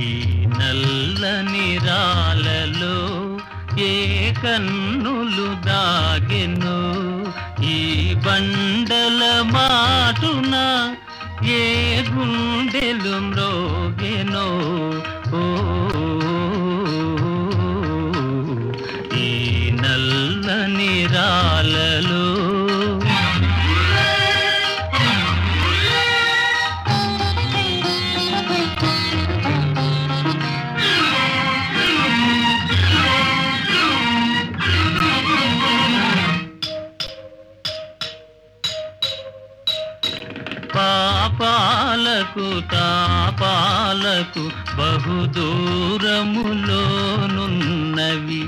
ఈ నల్లని రాలలో ఏ కన్నులు దాగెను? పాపాలకు తాపాలకు బహుదూరములోనున్నవి.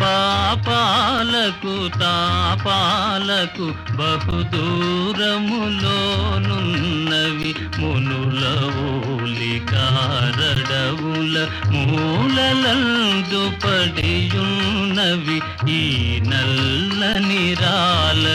పాపాలకు తాపాలకు బహుదూరములోనున్నవి. మునుల ఓలి కారడవుల మూలలందు పడియున్నవి. ఈ నల్ల నిరాల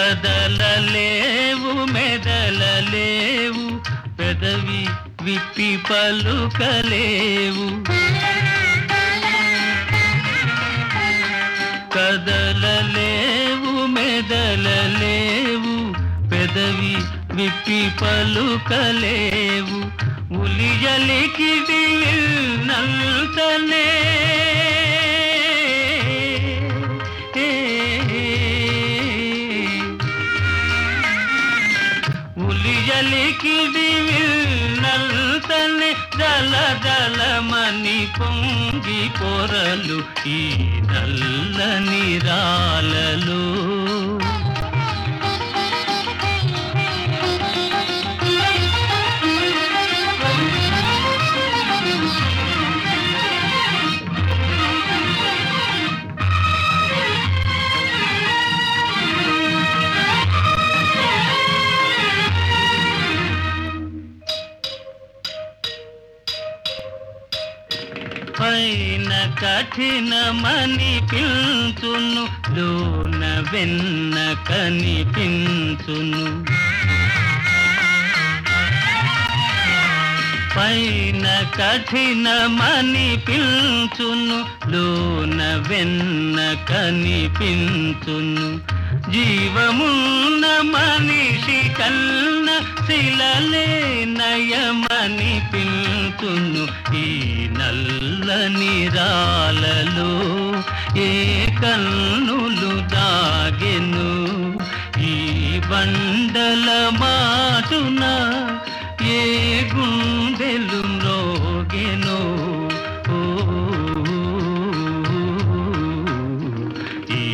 కదలలేవు మెదలలేవు పెదవి విప్పి పలుకలేవు. కదలలేవు మెదలలేవు పెదవి విప్పి పలుకలేవు. ఉలియలికిడి నల్తనే కిడివిన్నల్తని నల్తనే జల జలమని పొంగి పొరలు ఈ నల్లని రాలలో. పైన కఠినమని పిల్చును లోన వెన్న కనిపించును. పైన కఠినమని పిల్చును లోన వెన్న కనిపించును. జీవమున్న మనిషి కన్న శిలలే నయమని పిల్చును ఈ నల్లని రాలలో ఏ కన్నులు దాగెను ఈ బండల మాటున ఏ గుండెలు మ్రోగెనో ఈ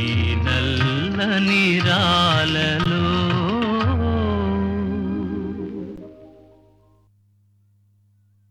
నల్లని రాలలో